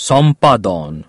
সম্পাদন